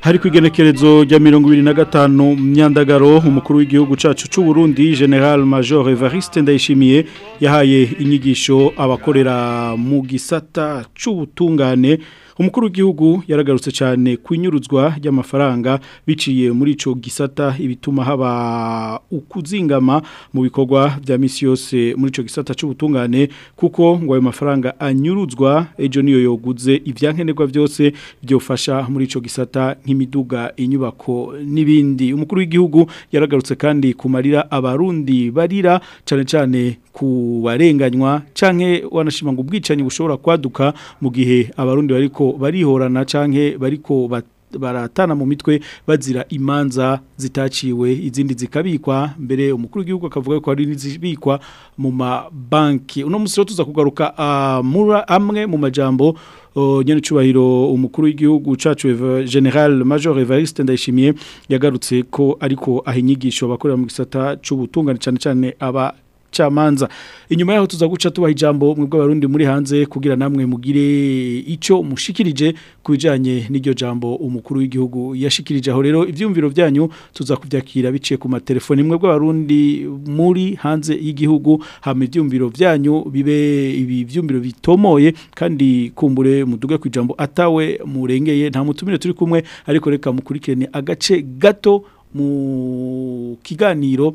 hari ku igenekerezo rya mirongo ibiri na gatanu myandagaro umukuru w'igihugu cyacu cy'u Burundi General Major Evariste Ndayishimiye yahaye inyigisho abakorera mu gisata cy'ubutungane umukuru w'igihugu yaragarutse cyane ku inyuruzwa ry'amafaranga biciye muri icyo gisata ibituma haba ukuzingama mu bikorwa bya misi yose muri icyo gisata cy'ubutungane kuko ngo ayo mafaranga anyuruzwa ejo niyo yoguze ibyankenerwa byose byofasha muri icyo gisata nk'imiduga inyubako n'ibindi umukuru w'igihugu yaragarutse kandi kumarira abarundi barira cyane cyane ku barenganywa cyangwa wanashima ngo ubwicanyi bushobora kwaduka mu gihe abarundi bariko bariko barihorana canke bariko baratana mu mitwe bazira imanza zitaciwe izindi zikabikwa mbere umukuru w'igihugu akavuga ko hari n'izibikwa mu mabanki uno munsi rero tuza kugaruka ah, amwe mu majambo nyene cubahiro umukuru w'igihugu cacu General Major Evariste Ndayishimiye yagarutse ko ariko ahinyigisho bakorera mu gisata c'ubutungane cyane cyane aba cy'amanza inyuma yaho tuza guca tubaha ijambo mu bw'abarundi muri hanze kugira namwe mugire icyo mushikirije ku bijyanye n'iryo jambo umukuru w'igihugu yashikirije aho rero ibyumviro byanyu tuza kubyakira biciye ku matelefoni imwe bw'abarundi muri hanze y'igihugu hama ibyumviro byanyu bibe ibi byumviro bitomoye kandi kumbure muduge ku ijambo atawe murengeye nta mutumire turi kumwe ariko reka mukurikirane agace gato mu kiganiro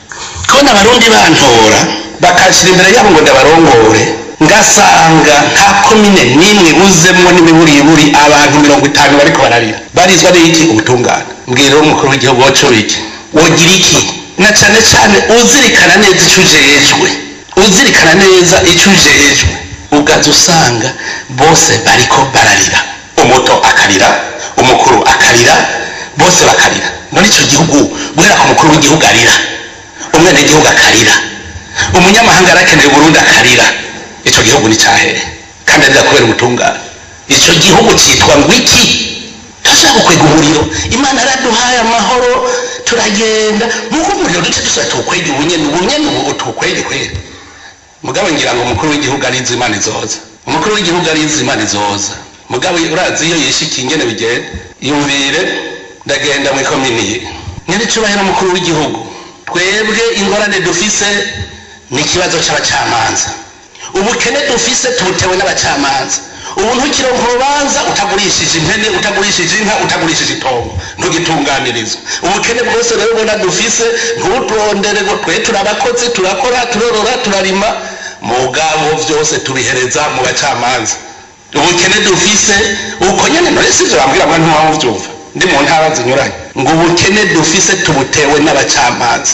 ndabona abarundi bantora bakashyira imbere yabo ngo ndabarongore ngasanga nta komine n'imwe buzemo n'imiburiburi abantu mirongo itanu bari bararira barizwa n'iki ubutungane mbwira umukuru w'igihugu wacu iki wogira iki na cyane cyane uzirikana neza icyo ujejwe uzirikana neza icyo ujejwe ugaza usanga bose bariko bararira umuto akarira umukuru akarira bose bakarira muri icyo gihugu guhera ku mukuru w'igihugu arira umwenegihugu akarira umunyamahanga arakeneye burundu akarira icyo gihugu ni cyahere kandi arira kubera ubutungane icyo gihugu cyitwa ngo iki tuzabukwega umuriro imana araduhaye amahoro turagenda nk'uko umuriro duce dusa tuwukwege ubunyene ubunyene ubu tuwukwege kwera mugabo ngira ngo umukuru w'igihugu ari inzu imana izoza umukuru w'igihugu ari inzu imana izoza mugabo urazi iyo yishikiye ingene bigenda yumvire ndagenda muri komini nyine cyubahiro mukuru w'igihugu twebwe ingorane dufise ni ikibazo cy'abacamanza ubukene dufise tubutewe n'abacamanza ubu ntukironka urubanza utagurishije impene utagurishije inka utagurishije itongo ntugitunganirizwa ubukene bwose rero ubona dufise nturondere ngo twe turabakozi turakora turorora turarima mu bwabo byose tubihereza mu bacamanza ubukene dufise uko nyine none si ibyo ngo ntiwaba ndi mu ntara zinyuranye ngo ubukene dufise tubutewe n'abacamanza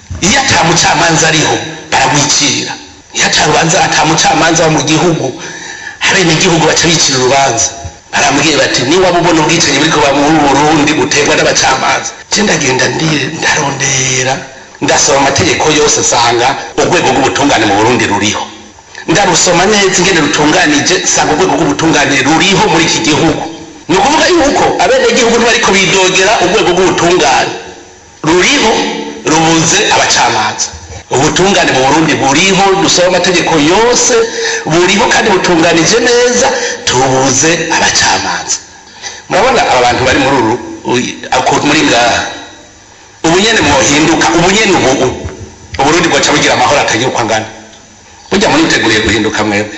iyo ata mucamanza ariho baramwikira iyo ata atamucamanza mu gihugu abenegihugu baca bicira urubanza aramubwira bati niba ubona ubwicanyi buri kuba muri burundi buterwa n'abacamanza ndagenda ndarondera ndasaba amategeko yose nsanga urwego rw'ubutungane mu burundi ruriho ndarusoma neza ingene rutunganije nsanga urwego rw'ubutungane ruriho muri iki gihugu ni ukuvuga yuko abenegihugu ntibariko bidogera urwego rw'ubutungane ruriho rubuze abacamanza ubutungane mu burundi buriho dusaba amategeko yose buriho kandi butunganije neza tubuze abacamanza murabona aba bantu bari muri uru muri ngaha ubu nyene mwohinduka ubu nyene ubu uburundi bwaca bugira amahoro atagira uko angana burya muriteguriye guhinduka mwebwe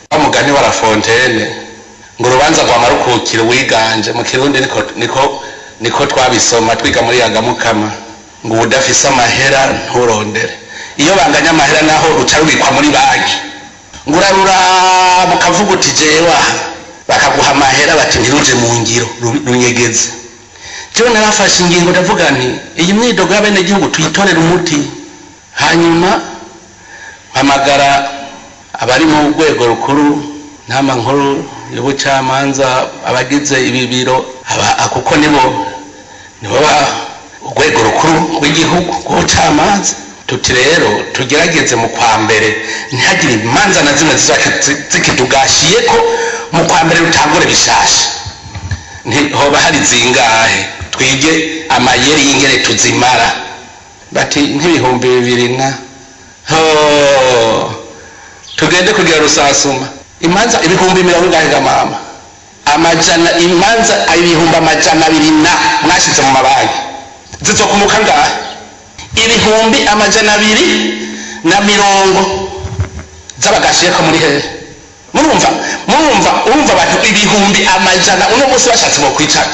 bamugani wa la ngo urubanza rwa marukukiro wiganje mu kirundi niko niko twabisoma twiga muri yagamukama ngo ubudafise amahera nturondere iyo banganya amahera naho ruca rubikwa muri banki ngo urarura mukavuga uti jewa bakaguha amahera bati ntiruje mu ngiro runyegeze cyo narafashe ingingo ndavuga nti iyi myidogo y'abenegihugu tuyitorere umuti hanyuma mpamagara abari mu rwego rukuru nama nkuru y'ubucamanza abagize ibi biro kuko nibo nibo urwego rukuru rw'igihugu rw'ubucamanza tuti rero tugerageze mu kwa mbere ntihagire imanza na zimwe zikitugashiye ko mu kwa mbere rutangure bishasha ntihoba hari zingahe twige amayeri y'ingere tuzimara bati nk'ibihumbi bibiri na tugende kugira rusasuma imanza ibihumbi mirongo ingahe ga mama amajana imanza ibihumbi amajana abiri na mwashyize mu mabanki zitwa ngahe ibihumbi amajana abiri na mirongo z'abagashyireko muri hehe murumva murumva urumva abantu ibihumbi amajana uno munsi bashatse bo kwicana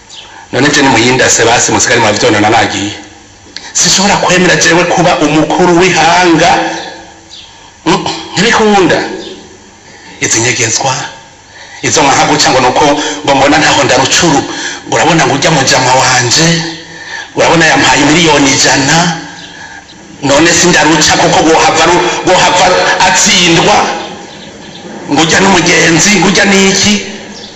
none jeni muyindase basi musigare murabyonona nagiye sishobora kwemera jewe kuba umukuru w'ihanga mm, ntibikunda izi nyegezwa izo nka guca ngo nuko ngo mbona ntaho ndarucuru urabona ngo ujya mu jama wanje urabona yampaye miliyoni ijana none si ndaruca kuko bohava atsindwa ngo ujya n'umugenzi ngo ujya n'iki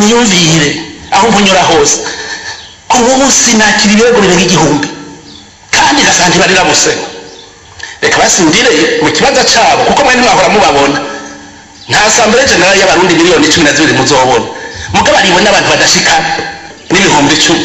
niyumvire aho mpunyura hose ubu munsi nakira ibirego birenga igihumbi kandi ngasanga ntibarira bose reka basindire mu kibazo cyabo kuko mwene mwahora mubabona ntasambere generali y'abarundi miliyoni cumi na zibiri muzobona mugabo aribona abantu badashika n'ibihumbi icumi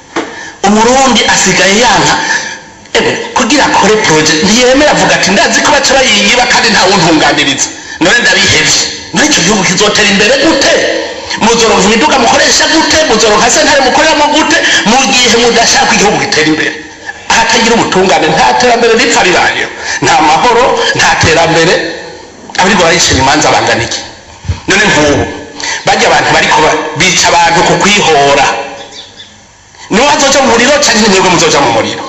umurundi asigaye yanka kugira akore poroje ntiyemera avuga ati ndazi ko baca bayinyiba kandi ntawuntunganiriza nawe ndabihebye muri icyo gihugu kizotera imbere gute muzoronka imiduga mukoresha gute muzoronka sentare mukoreramo gute mu gihe mudashaka igihugu gitera imbere ahatagira umutungane nta terambere ripfa ribayeho nta mahoro nta terambere abariko baricira imanza bangana none nk'ubu bajya abantu bariko bica abantu ku kwihora niwe azoja mu muriro canke nimwebwe muzoja mu muriro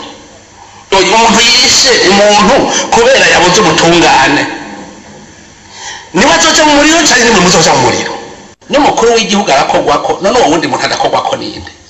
yumva yishe umuntu kubera yabuze ubutungane niba cyoca mu muriro cyangwa ni musoca mu muriro n'umukuru w'igihugu arakorwa ko none uwo muntu adakorwa ko ninde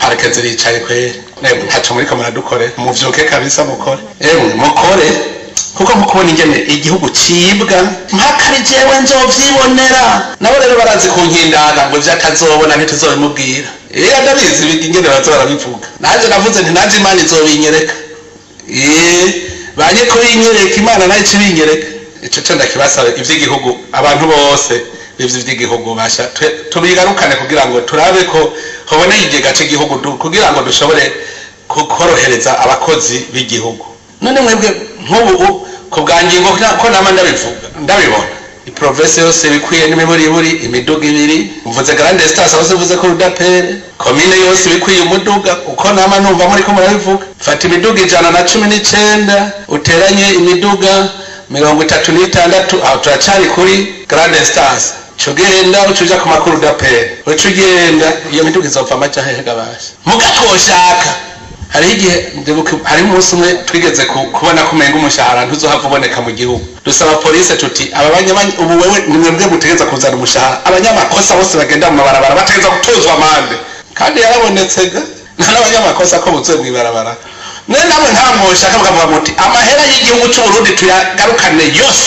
parake ziricaye kweri ntacyo muri kamera dukore mubyuke kabisa mukore ewe mukore kuko nko kubona ingene igihugu cibwa nk'akari jewe nabo rero barazi kunkindaga ngo vyakazobona ntituzobimubwira iya ndabizi ingene barabivuga naje navuze nti imana izobinyereka banye kubinyereka imana nayo ikibinyereka ico co ndakibasaba ivy'igihugu abantu bose bivyo ivy'igihugu basha tubigarukane kugira ngo turabe ko hoboneye igega c'igihugu kugira ngo dushobore korohereza abakozi b'igihugu none mwebwe nk'ubu ku bwangingo ko nama ndabivuga ndabibona iporofesi yose ibikwiye n'imiburiburi imiduga ibiri mvuze garande sitasi aho zivuze ko rudapere komine yose bikwiye umuduga uko nama numva muri ko murabivuga fata imiduga ijana na cumi n'icyenda uteranye imiduga mirongo itatu n'itandatu aho turacari kuri garande sitasi uca ugenda ku makuru udapere uca ugenda iyo miduga izopfa amacahehe gabasha muga hariho igihe hariho umunsi umwe twigeze kubona ko umenga umushahara ntuzohava uboneka mu gihugu dusaba polisi tuti aba ubu wewe ni mwebwe mutegereza kuzana umushahara abanyamakosa bose bagenda mu mabarabara bategereza gutozwa amande kandi yarabonetse ga n'abanyamakosa ko butse mu ibarabara mwene nawe nta mwosha akavuga muti amahera y'igihugu cy'uburundi tuyagarukane yose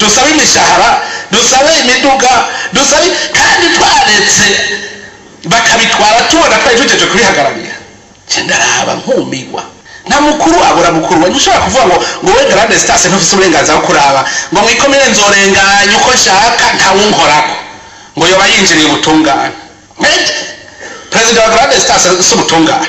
dusabe imishahara dusabe imiduga dusabe kandi twaretse bakabitwara tubona twari tugejeje kubihagararira ndaraba nkumigwa na mukuru abura mukuru we ntushobora kuvuga ngo ngo we grande sitasiyo ntufite uburenganzira bwo kuraba ngo mwikomere nzorenganya uko nshaka ntawunkorako ngo yoba yinjiriye ubutungane perezida wa grande sitasiyo si ubutungane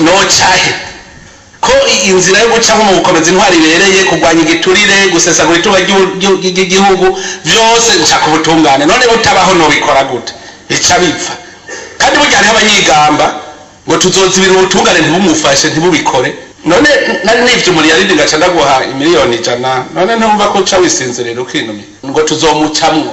nocyahe ko inzira yo gucamo mu gukomeza intwari ibereye kurwanya igiturire gusesagura itunga ry'igihugu byose nshaka ubutungane none butabaho ntubikora gute bica bipfa kandi burya hariho abanyigamba ngo tuzoza ibintu ubutungane ntibumufashe ntibubikore none nari nibye umuriyaridi ngaca ndaguha miliyoni ijana none ntumva ko uca wisinzirira ukinumye ngo tuzomucamwo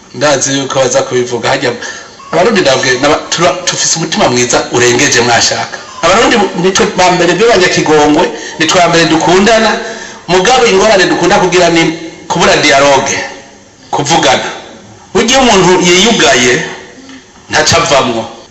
ndazi yuko baza kubivuga hajya abarundi ndabwe tufise umutima mwiza urengeje mwashaka abarundi nitwe ba mbere byo banyakigongwe nitwe ba mbere dukundana mugabo ingorane dukunda kugira ni kubura dialogue kuvugana burya iyo umuntu yiyugaye ntacavamwo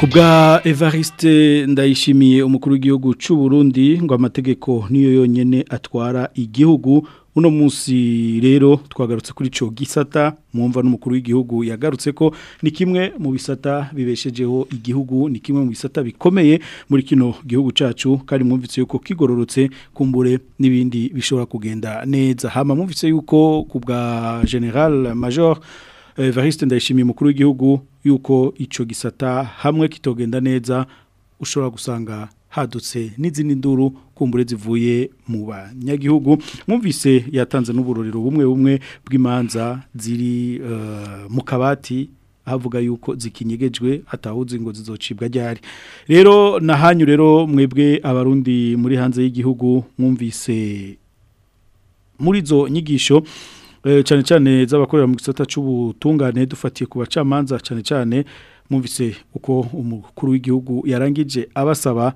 kubwa Evariste ndayishimiye umukuru w'igihugu cy'u Burundi ngo amategeko niyo yonyene atwara igihugu uno munsi rero twagarutse kuri cyo gisata mwumva n'umukuru w'igihugu yagarutse ko ni kimwe mu bisata bibeshejeho igihugu ni kimwe mu bisata bikomeye muri kino gihugu cyacu kandi mwumvise yuko kigororotse kumbure n'ibindi bishobora kugenda neza hama mwumvise yuko ku bwa general major eh, Evariste ndayishimiye mukuru w'igihugu yuko icyo gisata hamwe kitogenda neza ushobora gusanga hadutse n'izindi nduru kumbure zivuye mu banyagihugu mwumvise yatanze n'uburorero bumwe bumwe bw'imanza ziri eh, mu kabati havuga yuko zikinyegejwe atawuzi ngo zizocibwa ryari rero nahanyu rero mwebwe abarundi muri hanze y'igihugu mwumvise muri zo nyigisho eh, cyane cyane z'abakorera mu gisata cy'ubutungane dufatiye ku bacamanza cyane cyane mwumvise uko umukuru w'igihugu yarangije abasaba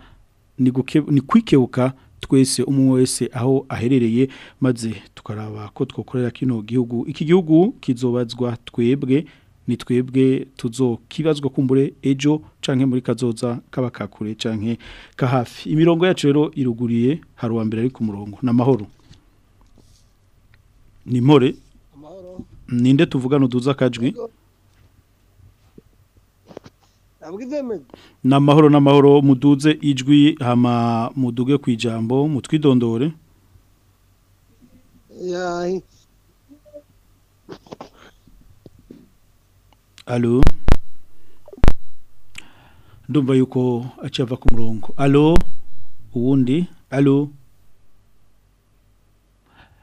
ni kwikebuka twese umwe wese aho aherereye maze tukaraba ko twokorera kino gihugu iki gihugu kizobazwa twebwe ni twebwe tuzokibazwa kumbure ejo canke muri kazoza kabakakure kakure canke kahafi imirongo yacu rero iruguriye hari uwa mbere ari ku murongo ni amahoro ni mpore ninde tuvugana uduza akajwi ni amahoro n'amahoro muduze ijwi hama muduge ku ijambo mutwidondore alo ndumva yuko aciye ava ku murongo alo uwundi alo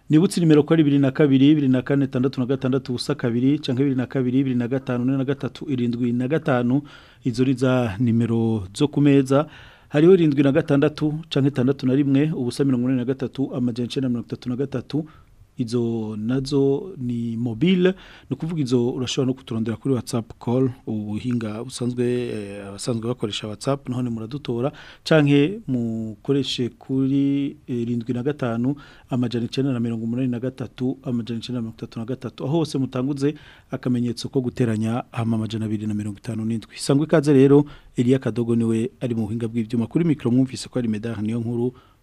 nibutse nimero ko ari bibiri na kabiri bibiri na kane na gatandatu ubusa kabiri cyangwa bibiri na kabiri bibiri na gatanu na gatatu irindwi na gatanu izo ni za nimero zo ku meza hariho irindwi na gatandatu cyangwa itandatu na rimwe ubusa mirongo ine na gatatu na gatatu izo nazo ni mobile ni ukuvuga izo urashobora no kuturondera kuri WhatsApp call ubuhinga usanzwe eh, abasanzwe bakoresha WhatsApp watsapu none muradutora cyangwa mukoreshe kuri irindwi eh, na gatanu amajana icyenda na mirongo umunani na gatatu amajana icyenda na gatatu aho hose mutanguze akamenyetso ko guteranya ama abiri na mirongo itanu n'indwi ikaze rero Eliya Kadogo niwe ari mu buhinga bw'ibyuma kuri micro mwumvise ko ari medani niyo nkuru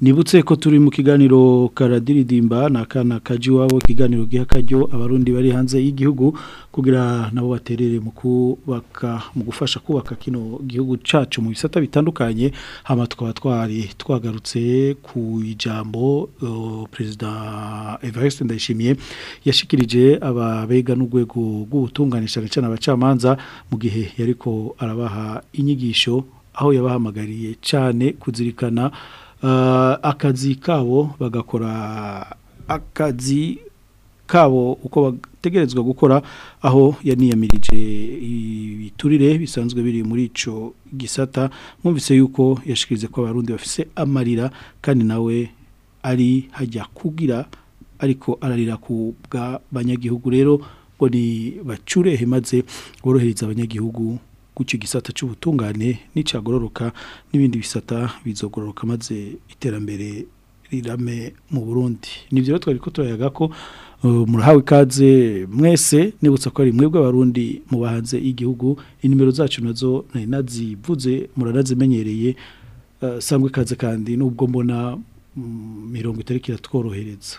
nibutse ko turi mu kiganiro karadiridimba na akana kajya iwabo kiganiro giha akaryo abarundi bari hanze y'igihugu kugira nabo baterere mu kubaka mu gufasha kubaka kino gihugu cacu mu bisata bitandukanye hano tukaba twagarutse ku ijambo perezida Evariste ndayishimiye yashikirije ababega n'urwego rw'ubutunganisha ndetse n'abacamanza mu gihe yariko arabaha inyigisho aho yabahamagariye cyane kuzirikana Eh, akazi kabo bagakora akazi kabo uko bategerezwa gukora aho yaniyamirije ibiturire bisanzwe biri muri ico gisata mwumvise yuko yashikirize ko abarundi bafise amarira kandi nawe ari hajya kugira ariko ararira ku bwa banyagihugu rero ngo ni bacure maze borohereza abanyagihugu gutyo gisata cy'ubutungane n'icyagororoka n'ibindi bisata bizogororoka maze iterambere rirame mu Burundi nibyo rero twari ko turayaga uh, ko murahawe ikaze mwese nibutsa ko ari mwebwe abarundi mu bahanze igihugu inimero zacu nazo nari nazivuze muranazimenyereye uh, sangwe ikaze kandi n'ubwo mbona mm, mirongo itari kiratworohereza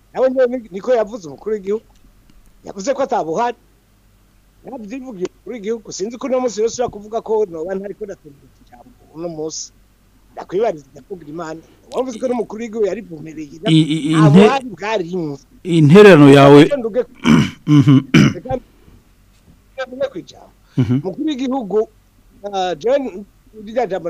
nawe niko yavuze umukuru w'igihugu yavuze ko atabuhari yabyivugiye kuri igihugu sinzi ko uno munsi yose ushobora kuvuga ko noba ntariko ndatumvira ijambo uno munsi ndakwibariza ndakugira imana wavuze ko n'umukuru w'igihugu yarivumereye abuhari bwarimwe intererano yawe yavuze ku ijambo mukuru mhm. w'igihugu john rya jambo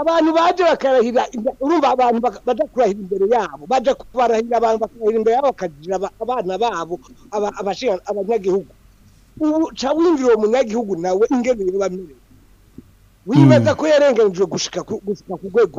abantu baje bakarahira urumva abantu baje imbere yabo baje kubarahira abantu bakarahira imbere yabo bakagira abana babo abashira abanyagihugu ubu ca winjira uwo munyagihugu nawe ingene yoba amerewe wibaza mm. ko yarenganijwe gushika ku rwego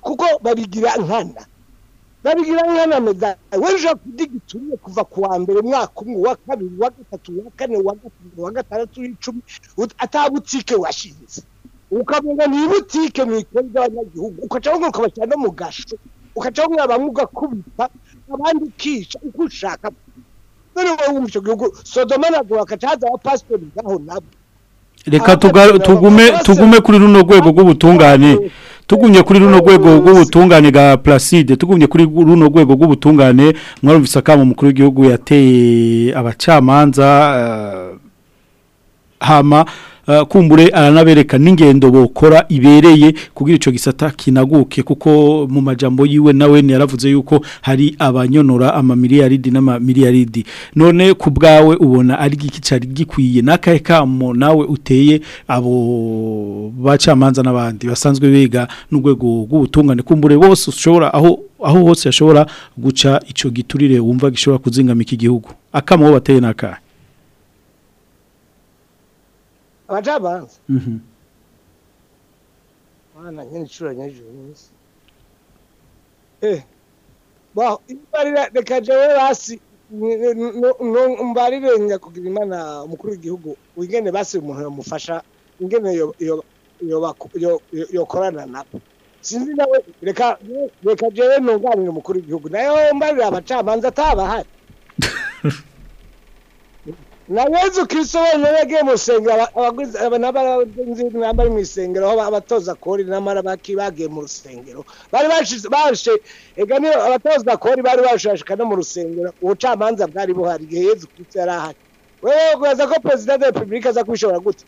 kuko babigira nkana babigira nkana medali wewe ushobora kudigita uriye kuva ku wa mbere umwaka umwe wa kabiri uwa gatatu uwa kane uwa gatanu uwa gatandatu w'icumi atabutike washinze ukamenya ni ibutike mu ikoni ry'abanyagihugu ukaca wongera ukabashyira no mu gasho ukaca wongera bamwe ugakubita abandi ukica uko ushaka none wowe wumva gihugu sodoma na guhaka wa passport ngaho nabo reka tugume tugume kuri runo rwego rw'ubutungane tugumye kuri runo rwego rw'ubutungane bwa Placide tugumye kuri runo rwego rw'ubutungane mwarumvise akamo umukuru w'igihugu yateye abacamanza eh, hama Eh, kumbure aranabereka n'ingendo bokora ibereye kugira icyo gisata kinaguke kuko mu majambo yiwe nawe yaravuze yuko hari abanyonora ama n’ama n'amamiliyaridi none ku bwawe ubona ari cyari gikwiye n'akahe kamo nawe uteye abo bacamanza n'abandi basanzwe biga n'urwego rw'ubutungane kumbure bose ushobora aho aho hose yashobora guca icyo giturire wumva gishobora kuzingama iki gihugu akamo bateye n'akahe abacamanza mwana mhm. nyine inshuro nyinshi munsi eh baho imbarira reka jewe basi mbarire nja kugira imana umukuru w'igihugu ingene basi umuntu yamufasha ingene yo yokorana nabo sinzi nawe reka reka jewe nunganire umukuru w'igihugu nayo mbarira abacamanza atabahari na yezu wenyine yagiye musengera abagenzi bari mu isengero aho abatoza kori n'amara baki bagiye mu rusengero bari bashe abatoza kori bari bashashika no mu rusengero ubucamanza bwari buhari igihe yezu kirisito yari ahari wewe kubaza ko perezida wa repubulika aza kubishobora gute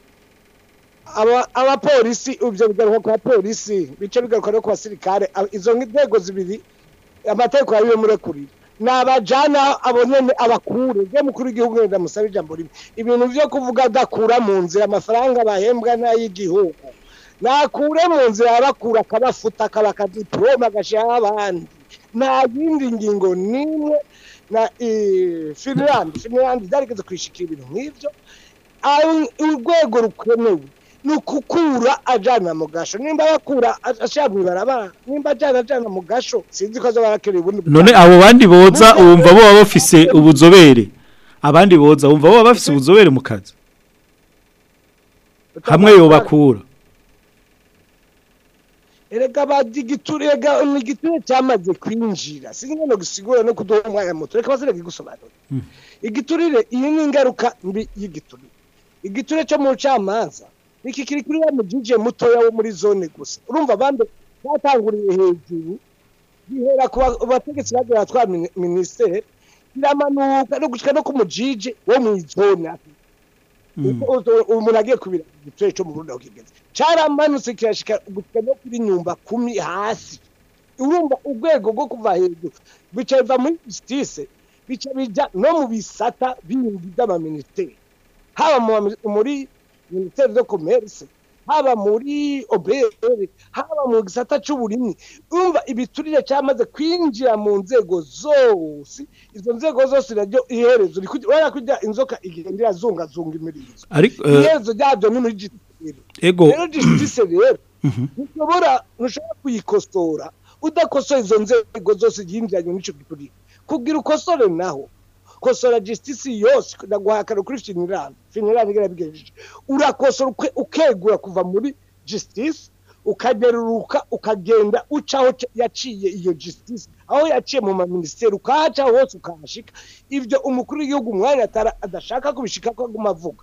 abapolisi ibyo bigaruka ku bapolisi bice bigaruka no ku basirikare izo nzego zibiri amategeko yabimurekurira nabajana abo nyene abakure je mukuru w'igihugu ndamusaba ijambo rimwe ibintu byo kuvuga adakura mu nzira amafaranga bahembwa n'ay'igihugu nakure mu nzira abakura akabafuta akabaka diplome agashiraho abandi nta yindi ngingo nimwe na finland finland zarigeze kwishikira ibintu nk'ivyo urwego rukenewe ni ukukura ajyana mu gasho nimba bakura ashaka mu nimba ajyana ajyana mu gasho sinzi ko barakira ubundi none abo bandi boza wumva bo baba ubuzobere abandi boza wumva bo baba bafise ubuzobere mu kazi hamwe yobakura erega bagigiture erega igiture cyamaze kwinjira sinzi no gusigura no kuduha umwanya muto reka bazerege gusobanura hmm. igiturire iyi ni ingaruka mbi y'igiturire igiture cyo mu camanza iki kiri kuri wa mugije mutoya wo muri zone gusa urumva abandi batanguriye hejuru bihera ku bategetsi bagera twa minisiteri biramanuka no gushika no ku wo mu zone mm. umuntu agiye kubira igiciro cyo mu Burundi aho kigeze caramanutse kirashika gushika no kuri nyumba kumi hasi urumva urwego rwo kuva hejuru bica muri justice bica bija no mu bisata bindi by'amaminisiteri haba muri minisiteri do komerisi haba muri oberi haba mu gisata cy'uburimwe umva ibiturire cyamaze kwinjira mu nzego zose izo nzego zose naryo iherezo urabona ko inzoka igenda irazungazunga imirizo eh, iherezo ryabyo ni muri gisirere rero gisirere mm-hmm. ntushobora kuyikosora udakosoye izo nzego zose yinjiranye n'icyo giturire kugira ukosore naho kosora jisitisi yose ndaguhakana kuri finirani finirani yarabigejeje urakosora ukegura kuva muri justice ukageruruka ukagenda ucaho yaciye iyo justice aho yaciye mu maminisiteri ukahaca hose ukahashika ibyo umukuru w'igihugu umwanya adashaka kubishika ko aguma avuga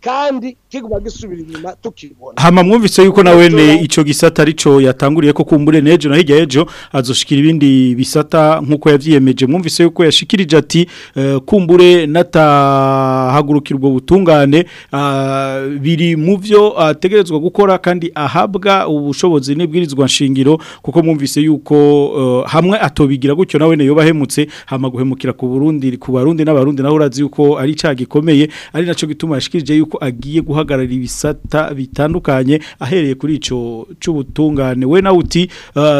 kandi kiguma gisubira inyuma tukibona hama mwumvise yuko na wene ico gisata arico yatanguriye ko kumbure nejo na hijya ejo azoshikira ibindi bisata nkuko yavyiyemeje mwumvise yuko yashikirije ati uh, kumbure natahagurukira ubwo butungane uh, biri mu vyo ategerezwa uh, gukora kandi ahabwa ubushobozi n'ibwirizwa shingiro kuko mwumvise yuko eh, hamwe atobigira gutyo nawe ne yobahemutse hama guhemukira ku Burundi ku Barundi n'abarundi naho urazi yuko ari icagikomeye ari naco gituma yashikirije yuko agiye guha guhagarara ibisata bitandukanye ahereye kuri icyo cy'ubutungane we nawe uti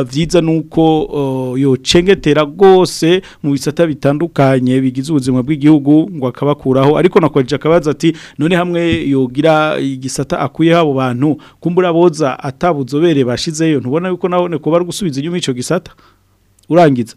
byiza ah, nuko oh, yocengetera rwose mu bisata bitandukanye bigize ubuzima bw'igihugu ngo akabakuraho ariko nakoresha akabaza ati none hamwe yogira igisata akuyeho abo bantu kumbura boza atabuzobere bashyizeyo ntubona yuko nawe kuba gusubiza inyuma icyo gisata urangiza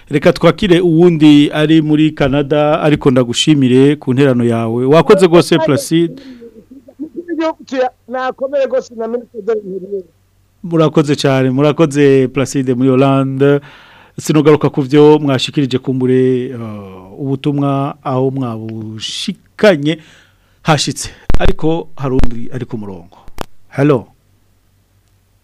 reka twakire uwundi ari muri canada ariko ndagushimire ku nterano yawe wakoze rwose placide murakoze cyane murakoze placide muri oranje sinogaruka ku byo mwashikirije kumbure uh, ubutumwa aho mwabushikanye hashitse ariko hari undi ari ku murongo halo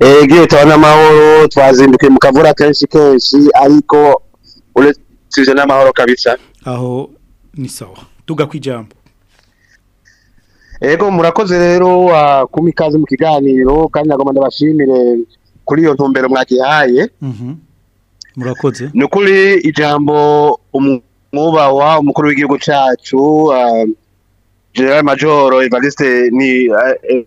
yego iyo tawa n'amahoro twazindukiye mu kavura kenshi kenshi ariko uretse n'amahoro kabisa aho ni sawa tuga ku ijambo yego murakoze rero ah, kuba ikaze mu kiganiro kandi nagomba ndabashimire kuri iyo ntumbero mwagihaye mhm. murakoze ni ukuri ijambo umuntu mwubahwa umukuru w'igihugu cyacu um, general major evariste ni eh,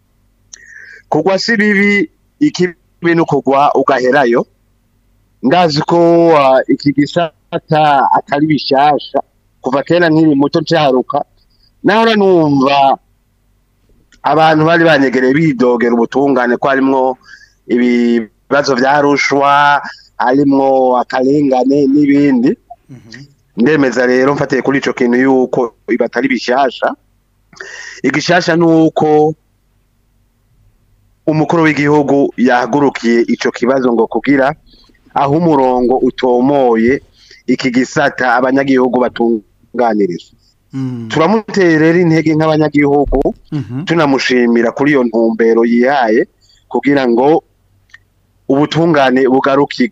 kugwa si bibi ikibi no kugwa ugaherayo ndazi ko uh, iki gisata atari bishasha kuva kera nkiri muto ncaharuka naho numva abantu bari banyegereye bidogera ubutungane ko harimwo ibibazo bya rushwa harimwo akarengane n'ibindi mhm. ndemeza rero mfatiye kuri icyo kintu y'uko iba atari igishasha igishyashya uko umukuru w'igihugu yahagurukiye icyo kibazo ngo kugira aho umurongo utomoye iki gisata abanyagihugu batunganirizwa mm. turamuterera intege nk'abanyagihugu mm-hmm. tunamushimira kuri iyo ntumbero yihaye kugira ngo ubutungane bugaruke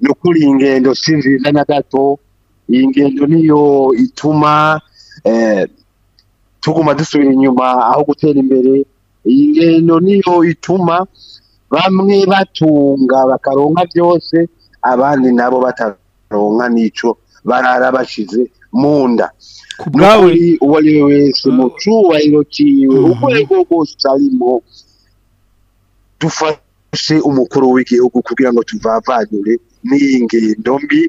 ni ukuri ingendo si nziza na gato iyi ngendo niyo ituma eh, tuguma dusubira inyuma aho gutera imbere iyi ngendo niyo ituma bamwe batunga bakaronka byose abandi nabo bataronka nicyo barara bashize mu nda nawe uwo ari we wese mu mm. cyubahiro cyiwe mm-hmm. uko ari bwo bwose arimo dufashe umukuru w'igihugu kugira ngo tuvavanyure n'iyi ngendo mbi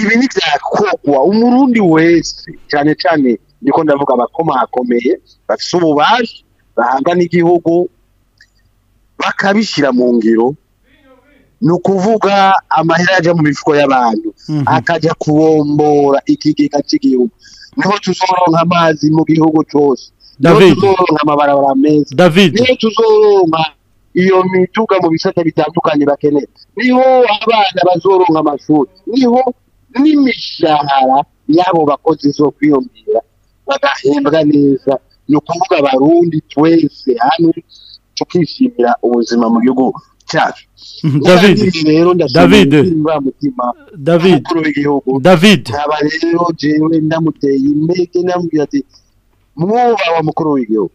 ibi ntibyakogwa umurundi wese cyane cyane niko ndavuga abakomakomeye bafite ububasha bahanga n'igihugu bakabishyira mu ngiro ni ukuvuga amahera ajya mu mifuko y'abantu mhm. akajya kubombora ikigega cy'igihugu niho tuzoronka amazi mu gihugu cyose niho tuzoronka amabarabara meza niho tuzoronka iyo mituga mu bisata bitandukanye bakeneye niho abana bazoronka amashuri niho n'imishahara y'abo bakozi zo kwiyongera bagahembwa neza ni ukuvuga abarundi twese hamwe tukishimira ubuzima mu gihugu cyacu david david david david nkaba rero jewe ndamuteye intege ndamubwira ati mwuba wa mukuru w'igihugu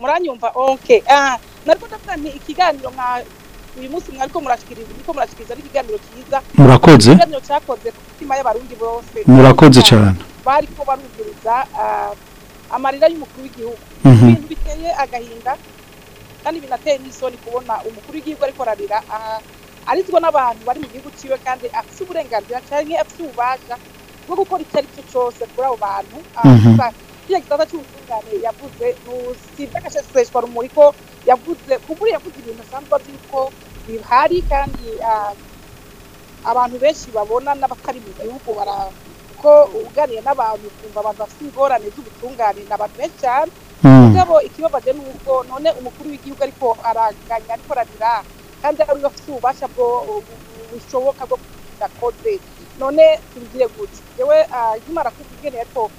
muranyumva okay ah ndavuga nti ikiganiro mwa uyu munsi mwariko murashikiriza niko murashikiriza ari ikiganiro cyiza murakoze ikiganiro cyakoze ku mitima y'abarundi bose murakoze cyane bariko barumviriza amarira y'umukuru w'igihugu ibintu biteye agahinda kandi binateye n'isoni kubona umukuru w'igihugu ariko ararira arizwo n'abantu bari mu gihugu cyiwe kandi afite uburenganzira cyangwa afite ububasha bwo gukora icyo ari cyo cyose kuri abo bantu ah, mhm. kiriya gikorwa cy'ubutungane yavuze si iby'agasheseshwa rumuri ko yavuze kugura yavuze ibintu asanzwe azi yuko bihari kandi ah, abantu benshi babona n'abatari mu gihugu ko uganira n'abantu ukumva abantu bafite ingorane z'ubutungane ni abantu benshi cyane mm. mugabo ikibabaje ni uko none umukuru w'igihugu ariko araganya ariko arabira kandi ari bafite ububasha bushoboka bwo kugira kode none tubigiye gutya yewe ah, nkimara kubwira ko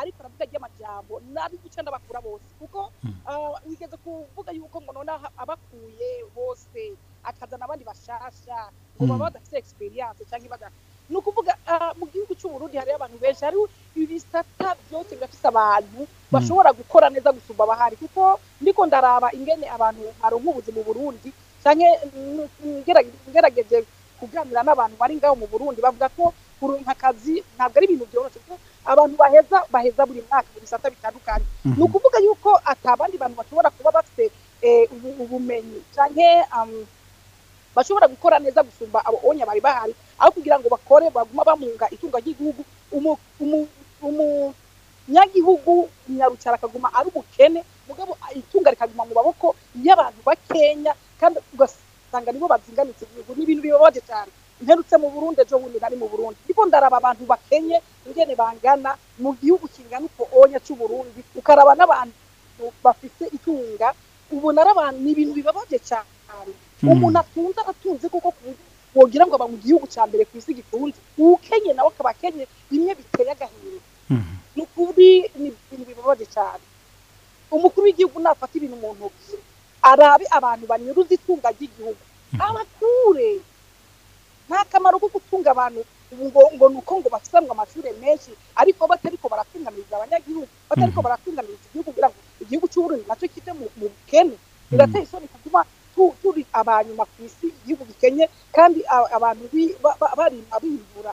ariko aravuga ry'amajambo nabi guca ndabakura bose kuko mhm. ah, wigeze kuvuga yuko ngo none abakuye bose akazana abandi bashasha ngo mhm. baba badafite experience cyangwa bada ni ukuvuga ah, mu gihugu cy'uburundi hariyo abantu benshi hariho ibisata byose bidafite abantu bashobora gukora neza gusumba abahari kuko niko ndaraba ingene abantu baronka ubuzima mu burundi cyangwa ngerageje kuganira n'abantu bari ngaho mu burundi bavuga ko kuronka akazi ntabwo ari ibintu byoroshye kuko abantu baheza baheza buri mwaka mu bisata bitandukanye mhm. ni ukuvuga yuko atabandi bantu bashobora kuba bafite eh, ubumenyi cyane um, bashobora gukora neza gusumba abo onya bari bahari aho kugira ngo bakore baguma bamunga itunga ry'igihugu umunyagihugu nyarucara akaguma ari ubukene mugabo itunga rikaguma mu maboko y'abantu bakenya kandi ugasa usanga nibo babyiganitse igihugu ni ibintu bibabaje cyane mperutse mu burundi ejo bundi nari mu burundi ndiko ndaraba abantu bakenye ingene bangana mu gihugu kingana uko onya cy'uburundi ukaraba n'abantu bafite itunga ubona ari abantu ni ibintu bibabaje cyane hmm. umuntu atunze aratunze kuko wogira ngo aba mu gihugu cya mbere ku isi gikunze uwukenye nawe akaba akenye bimwe biteye agahinda hmm. ni ukuri ni ibintu bibabaje cyane umukuru w'igihugu nafata ibintu mu ntoki arabe abantu banyuruza itunga ry'igihugu mhm. abature nta kamaro ko gutunga abantu ngo ni uko ngo basiganwa amashuri menshi ariko batariko baratunganiriza abanyagihugu batariko mhm. baratunganiriza igihugu kugira ngo igihugu cy'uburundi nacyo kive mu bukene mhm. birateye isoni kuguma turi abanyuma ku isi igihugu gikenye kandi abantu bari bivura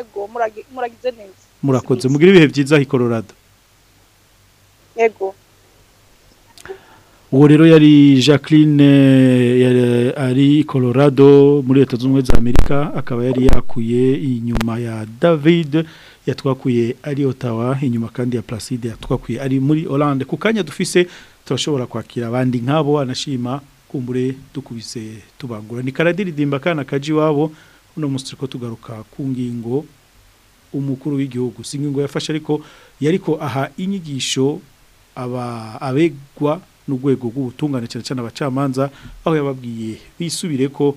ego muragize neza murakoze mugire ibihe byiza hikororado ego uwo rero yari jacqueline ari colorado muri leta z'ubumwe za amerika akaba yari yakuye inyuma ya david yatwakuye ari Ottawa inyuma kandi ya placide yatwakuye ari muri Hollande ku kanya dufise turashobora kwakira abandi nk'abo anashima kumbure dukubise tubangura ni karadiridimba kana kaji wabo uno munsi tugaruka ku ngingo umukuru w'igihugu si yafashe ariko yariko aha inyigisho aba abegwa n'urwego rw'ubutungane cyane cyane abacamanza aho yababwiye bisubire ko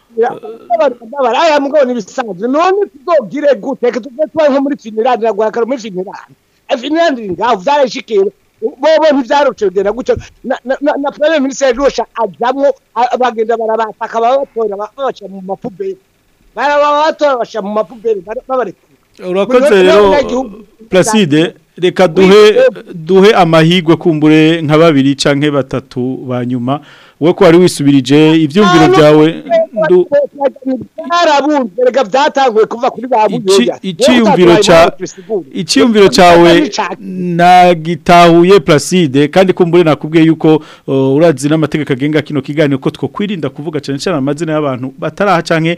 oh, aya mugabo nibisanzwe none tuzogire gute tuve nko muri finirani naguhakara muri finirani ngaho byarashyikira bobo ntibyarocogera gutyo na premier ministre Rosha ajamwo bagenda barabataka babatora babaca mu mapuberi barabatora babaca mu mapuberi babarekura urakoze rero Placide reka duhe duhe amahigwe kumbure nka babiri canke batatu banyuma wowe ko wari wisubirije ibyumviro byawe reka byatanguye kuva kuri ba bugeya icyiyumviro cyawe nagitahuye placide kandi kumbure nakubwiye yuko urazi n'amategeko agenga kino uko ko kwirinda kuvuga cyane cyane amazina y'abantu bataraha cyane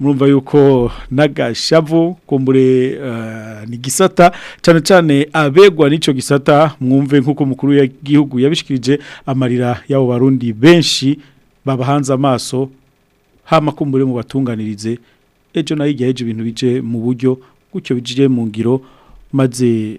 murumva yuko n'agashavu kumbure eh, ni gisata cyane cyane abegwa n'icyo gisata mwumve nk'uko mukuru ya gihugu yabishikirije amarira y'abo barundi benshi babahanze amaso hama kumbure mu batunganirize ejo nayo igihe ibintu bice mu buryo gutyo bigiye mu ngiro maze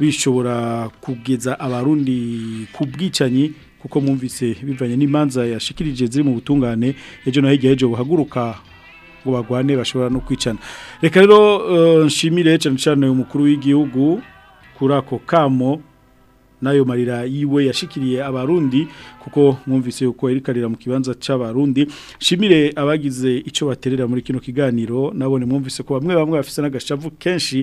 bishobora kugeza abarundi ku bwicanyi kuko mwumvise bivanye n'imanza yashikirije ziri mu butungane ejo na hirya y'ejo buhaguruka ngo bagwane bashobora no kwicana reka rero eh, nshimire cyane cyane umukuru w'igihugu kuri ako kamo n'ayo marira yiwe yashikiriye abarundi kuko mwumvise uko yarikarira mu kibanza cy'abarundi shimire abagize icyo baterera muri kino kiganiro nabone mwumvise ko bamwe bamwe bafise n'agashavu kenshi